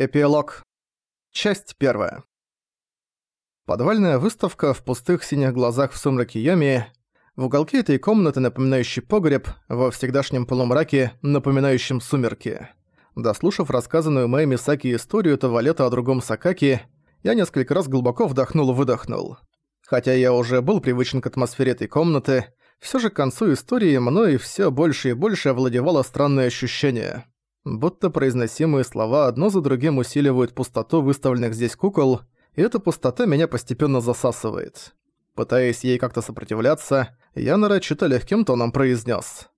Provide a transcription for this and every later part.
Эпилог. Часть первая. Подвальная выставка в пустых синих глазах в сумраке Йоми, в уголке этой комнаты, напоминающий погреб, во всегдашнем полумраке, напоминающем сумерки. Дослушав рассказанную Мэй Мисаки историю этого лета о другом Сакаки, я несколько раз глубоко вдохнул-выдохнул. Хотя я уже был привычен к атмосфере этой комнаты, все же к концу истории мной все больше и больше овладевало странное ощущение – будто произносимые слова одно за другим усиливают пустоту выставленных здесь кукол, и эта пустота меня постепенно засасывает. Пытаясь ей как-то сопротивляться, я нарочито легким тоном произнес: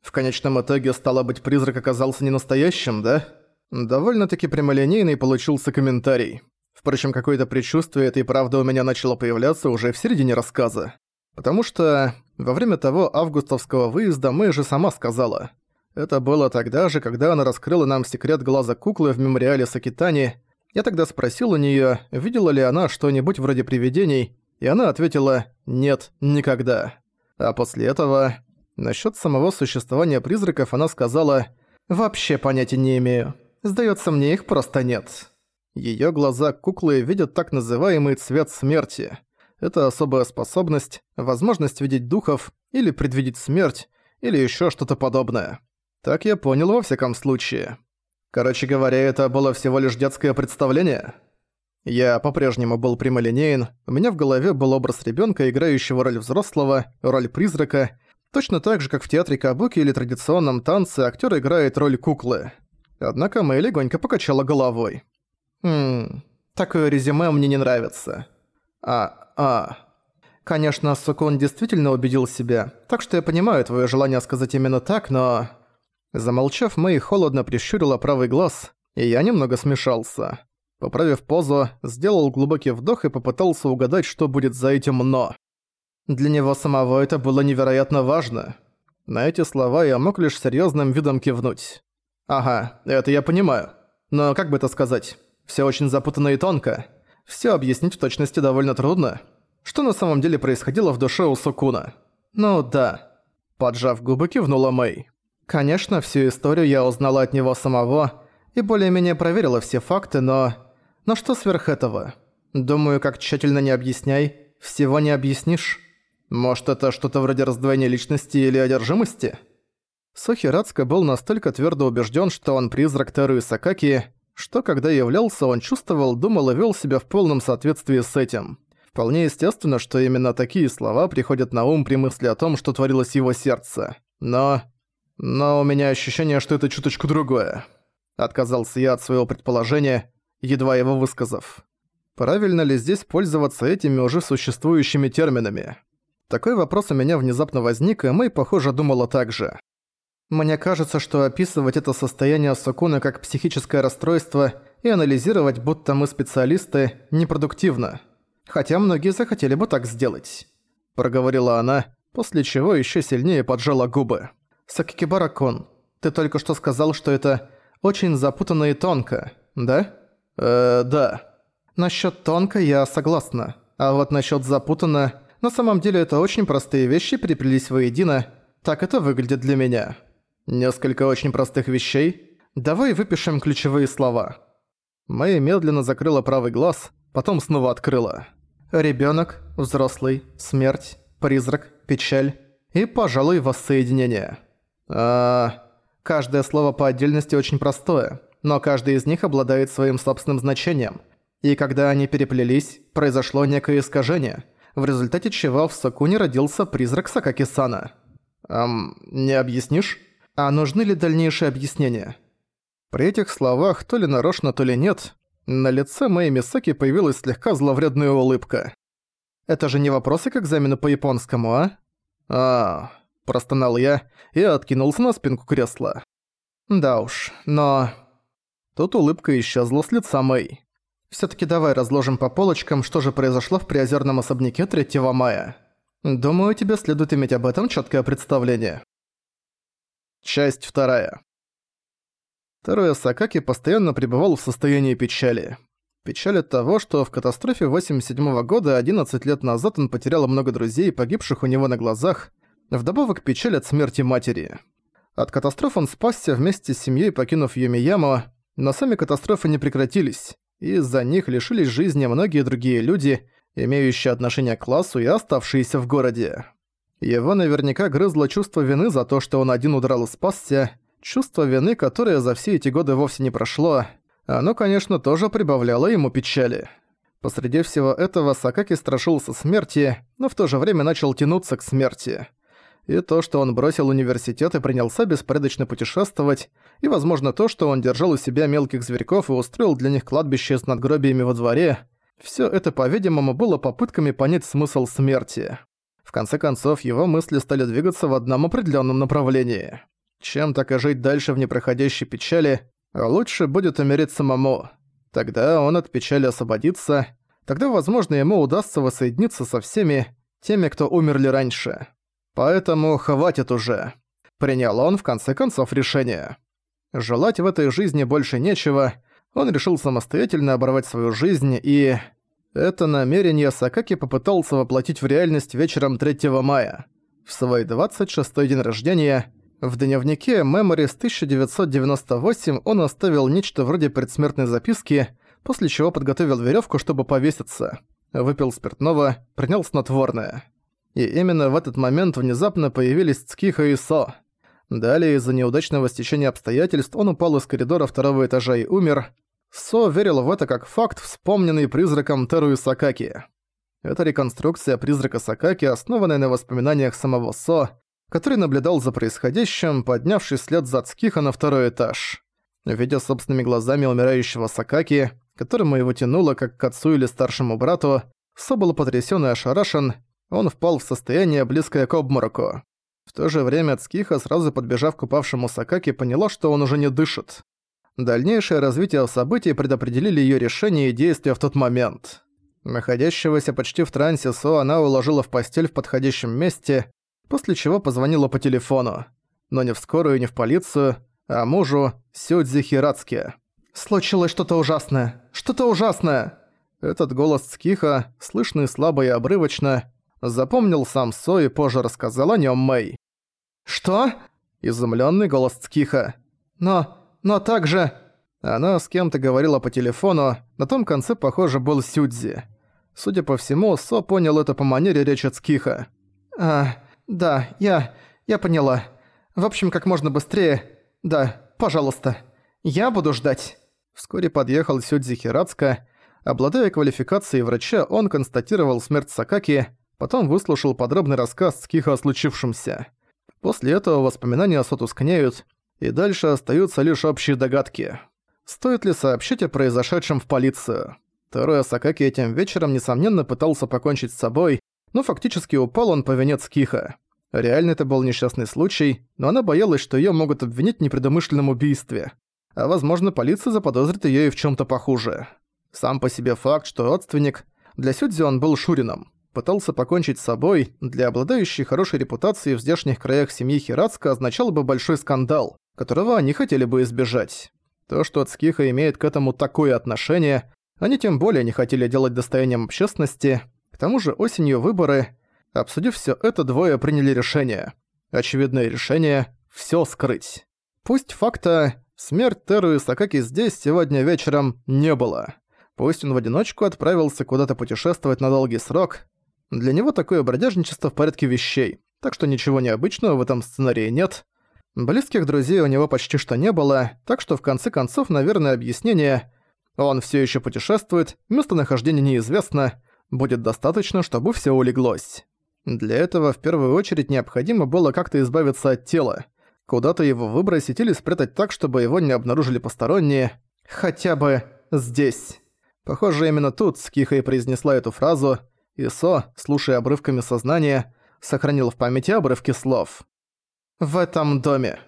«В конечном итоге, стало быть, призрак оказался не настоящим, да?» Довольно-таки прямолинейный получился комментарий. Впрочем, какое-то предчувствие этой правды у меня начало появляться уже в середине рассказа. Потому что во время того августовского выезда Мэй же сама сказала – это было тогда же, когда она раскрыла нам секрет глаза куклы в мемориале Сакитани. Я тогда спросил у неё, видела ли она что-нибудь вроде привидений, и она ответила «нет, никогда». А после этого, насчёт самого существования призраков, она сказала «вообще понятия не имею. Сдаётся мне, их просто нет». Её глаза куклы видят так называемый цвет смерти. Это особая способность, возможность видеть духов или предвидеть смерть, или ещё что-то подобное. Так я понял во всяком случае. Короче говоря, это было всего лишь детское представление. Я по-прежнему был прямолинеен, у меня в голове был образ ребенка, играющего роль взрослого, роль призрака, точно так же, как в театре кабуки или традиционном танце актер играет роль куклы. Однако Мэй легонько покачала головой. «Хм, такое резюме мне не нравится». «А, а...» Конечно, Сукун действительно убедил себя, так что я понимаю твое желание сказать именно так, но... Замолчав, Мэй холодно прищурила правый глаз, и я немного смешался. Поправив позу, сделал глубокий вдох и попытался угадать, что будет за этим «но». Для него самого это было невероятно важно. На эти слова я мог лишь серьёзным видом кивнуть. «Ага, это я понимаю. Но как бы это сказать? Всё очень запутанно и тонко. Всё объяснить в точности довольно трудно. Что на самом деле происходило в душе у Сукуна? Ну да». Поджав губы, кивнула Мэй. Конечно, всю историю я узнала от него самого и более-менее проверила все факты, но... Но что сверх этого? Думаю, как тщательно не объясняй, всего не объяснишь. Может, это что-то вроде раздвоения личности или одержимости? Сохи Рацка был настолько твердо убежден, что он призрак Теру Сакаки, что когда являлся, он чувствовал, думал и вел себя в полном соответствии с этим. Вполне естественно, что именно такие слова приходят на ум при мысли о том, что творилось в его сердце. Но но у меня ощущение, что это чуточку другое. Отказался я от своего предположения, едва его высказав. Правильно ли здесь пользоваться этими уже существующими терминами? Такой вопрос у меня внезапно возник, и Мэй, похоже, думала так же. Мне кажется, что описывать это состояние Сукуна как психическое расстройство и анализировать, будто мы специалисты, непродуктивно. Хотя многие захотели бы так сделать. Проговорила она, после чего еще сильнее поджала губы. Сакикибара-кон, ты только что сказал, что это очень запутанно и тонко, да? Э, да. Насчёт тонко я согласна. А вот насчёт запутанно... На самом деле это очень простые вещи переплелись воедино. Так это выглядит для меня. Несколько очень простых вещей. Давай выпишем ключевые слова. Мэй медленно закрыла правый глаз, потом снова открыла. Ребёнок, взрослый, смерть, призрак, печаль и, пожалуй, воссоединение. А, каждое слово по отдельности очень простое, но каждый из них обладает своим собственным значением. И когда они переплелись, произошло некое искажение, в результате чего в Сакуне родился призрак Сакаки-сана. Эм, не объяснишь? А нужны ли дальнейшие объяснения? При этих словах, то ли нарочно, то ли нет, на лице моей Мисаки появилась слегка зловредная улыбка. Это же не вопросы к экзамену по японскому, а? А, Простонал я и откинулся на спинку кресла. Да уж, но... Тут улыбка исчезла с лица Мэй. Всё-таки давай разложим по полочкам, что же произошло в приозерном особняке 3 мая. Думаю, тебе следует иметь об этом чёткое представление. Часть вторая. Таруя Сакаки постоянно пребывал в состоянии печали. Печаль от того, что в катастрофе 87 -го года 11 лет назад он потерял много друзей, погибших у него на глазах, Вдобавок печаль от смерти матери. От катастроф он спасся вместе с семьей, покинув Юмияму. но сами катастрофы не прекратились, и из-за них лишились жизни многие другие люди, имеющие отношение к классу и оставшиеся в городе. Его наверняка грызло чувство вины за то, что он один удрал и спасся, чувство вины, которое за все эти годы вовсе не прошло, оно, конечно, тоже прибавляло ему печали. Посреди всего этого Сакаки страшился смерти, но в то же время начал тянуться к смерти. И то, что он бросил университет и принялся беспорядочно путешествовать, и, возможно, то, что он держал у себя мелких зверьков и устроил для них кладбище с надгробиями во дворе, всё это, по-видимому, было попытками понять смысл смерти. В конце концов, его мысли стали двигаться в одном определённом направлении. Чем так и жить дальше в непроходящей печали, лучше будет умереть самому. Тогда он от печали освободится, тогда, возможно, ему удастся воссоединиться со всеми теми, кто умерли раньше. Поэтому хватит уже. Принял он, в конце концов, решение. Желать в этой жизни больше нечего, он решил самостоятельно оборвать свою жизнь и... Это намерение Сакаки попытался воплотить в реальность вечером 3 мая. В свой 26-й день рождения в дневнике Memories 1998 он оставил нечто вроде предсмертной записки, после чего подготовил веревку, чтобы повеситься. Выпил спиртного, принял снотворное. И именно в этот момент внезапно появились Цкиха и Со. Далее, из-за неудачного стечения обстоятельств, он упал из коридора второго этажа и умер. Со верил в это как факт, вспомненный призраком Теру Сакаки. Это реконструкция призрака Сакаки, основанная на воспоминаниях самого Со, который наблюдал за происходящим, поднявшись вслед за Цкиха на второй этаж. Видя собственными глазами умирающего Сакаки, которому его тянуло как к отцу или старшему брату, Со был потрясён и ошарашен, он впал в состояние, близкое к обмороку. В то же время Цкиха, сразу подбежав к упавшему Сакаки, поняла, что он уже не дышит. Дальнейшее развитие событий предопределили её решение и действия в тот момент. Находящегося почти в трансе Со она уложила в постель в подходящем месте, после чего позвонила по телефону. Но не в скорую, не в полицию, а мужу Сюдзи Хирацки. «Случилось что-то ужасное! Что-то ужасное!» Этот голос Цкиха, слышный слабо и обрывочно, запомнил сам Со и позже рассказал о нем Мэй. «Что?» – изумленный голос Цкиха. «Но... но также...» Она с кем-то говорила по телефону, на том конце, похоже, был Сюдзи. Судя по всему, Со понял это по манере речи Цкиха. «А, да, я... я поняла. В общем, как можно быстрее... Да, пожалуйста. Я буду ждать». Вскоре подъехал Сюдзи Хирацка. Обладая квалификацией врача, он констатировал смерть Сакаки, потом выслушал подробный рассказ Скиха о случившемся. После этого воспоминания сотускняют, и дальше остаются лишь общие догадки. Стоит ли сообщить о произошедшем в полицию? Второй Сакаки этим вечером, несомненно, пытался покончить с собой, но фактически упал он по вине Скиха. Реально это был несчастный случай, но она боялась, что её могут обвинить в непредумышленном убийстве. А возможно, полиция заподозрит её и в чём-то похуже. Сам по себе факт, что родственник... Для Сюдзи он был Шурином пытался покончить с собой, для обладающей хорошей репутацией в здешних краях семьи Хирацка означало бы большой скандал, которого они хотели бы избежать. То, что Ацкиха имеет к этому такое отношение, они тем более не хотели делать достоянием общественности. К тому же осенью выборы. Обсудив все это, двое приняли решение. Очевидное решение – все скрыть. Пусть факта «смерть Теру и Сакаки здесь сегодня вечером» не было. Пусть он в одиночку отправился куда-то путешествовать на долгий срок, для него такое бродяжничество в порядке вещей, так что ничего необычного в этом сценарии нет. Близких друзей у него почти что не было, так что в конце концов, наверное, объяснение «он все еще путешествует, местонахождение неизвестно» будет достаточно, чтобы все улеглось. Для этого в первую очередь необходимо было как-то избавиться от тела, куда-то его выбросить или спрятать так, чтобы его не обнаружили посторонние, хотя бы здесь. Похоже, именно тут Скиха и произнесла эту фразу – Исо, слушая обрывками сознания, сохранил в памяти обрывки слов. «В этом доме».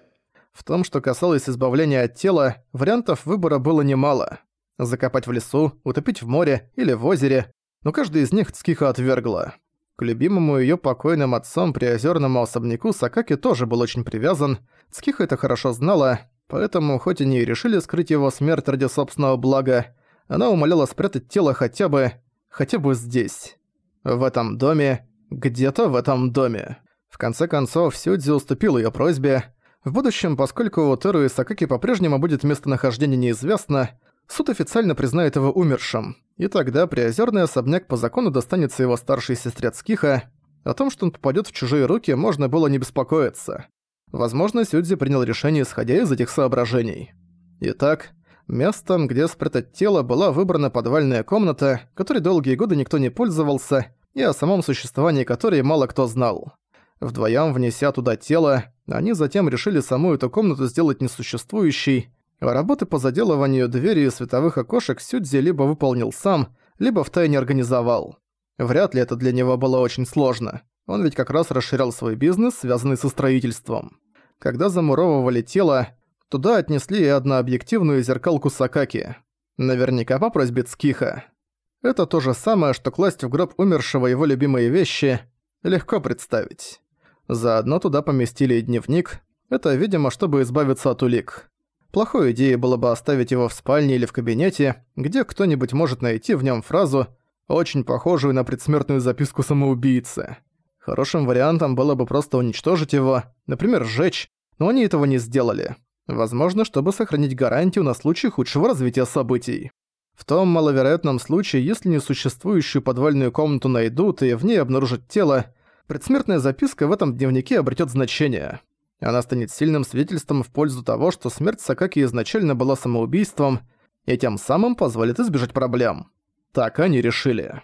В том, что касалось избавления от тела, вариантов выбора было немало. Закопать в лесу, утопить в море или в озере, но каждый из них Цкиха отвергла. К любимому её покойным отцом приозерному особняку Сакаки тоже был очень привязан, Цкиха это хорошо знала, поэтому, хоть они и решили скрыть его смерть ради собственного блага, она умоляла спрятать тело хотя бы... хотя бы здесь. В этом доме, где-то в этом доме. В конце концов, Сюдзи уступил её просьбе. В будущем, поскольку у Теру и Сакаки по-прежнему будет местонахождение неизвестно, суд официально признает его умершим, и тогда приозерный особняк по закону достанется его старшей сестре Цкиха. О том, что он попадет в чужие руки, можно было не беспокоиться. Возможно, Сюдзи принял решение, исходя из этих соображений. Итак, местом, где спрятать тело, была выбрана подвальная комната, которой долгие годы никто не пользовался, и о самом существовании которой мало кто знал. Вдвоем внеся туда тело, они затем решили саму эту комнату сделать несуществующей, а работы по заделыванию двери и световых окошек Сюдзи либо выполнил сам, либо втайне организовал. Вряд ли это для него было очень сложно. Он ведь как раз расширял свой бизнес, связанный со строительством. Когда замуровывали тело, туда отнесли и однообъективную зеркалку Сакаки. Наверняка по просьбе Цкиха. Это то же самое, что класть в гроб умершего его любимые вещи. Легко представить. Заодно туда поместили и дневник. Это, видимо, чтобы избавиться от улик. Плохой идеей было бы оставить его в спальне или в кабинете, где кто-нибудь может найти в нем фразу, очень похожую на предсмертную записку самоубийцы. Хорошим вариантом было бы просто уничтожить его, например, сжечь, но они этого не сделали. Возможно, чтобы сохранить гарантию на случай худшего развития событий. В том маловероятном случае, если несуществующую подвальную комнату найдут и в ней обнаружат тело, предсмертная записка в этом дневнике обретет значение. Она станет сильным свидетельством в пользу того, что смерть Сакаки изначально была самоубийством, и тем самым позволит избежать проблем. Так они решили.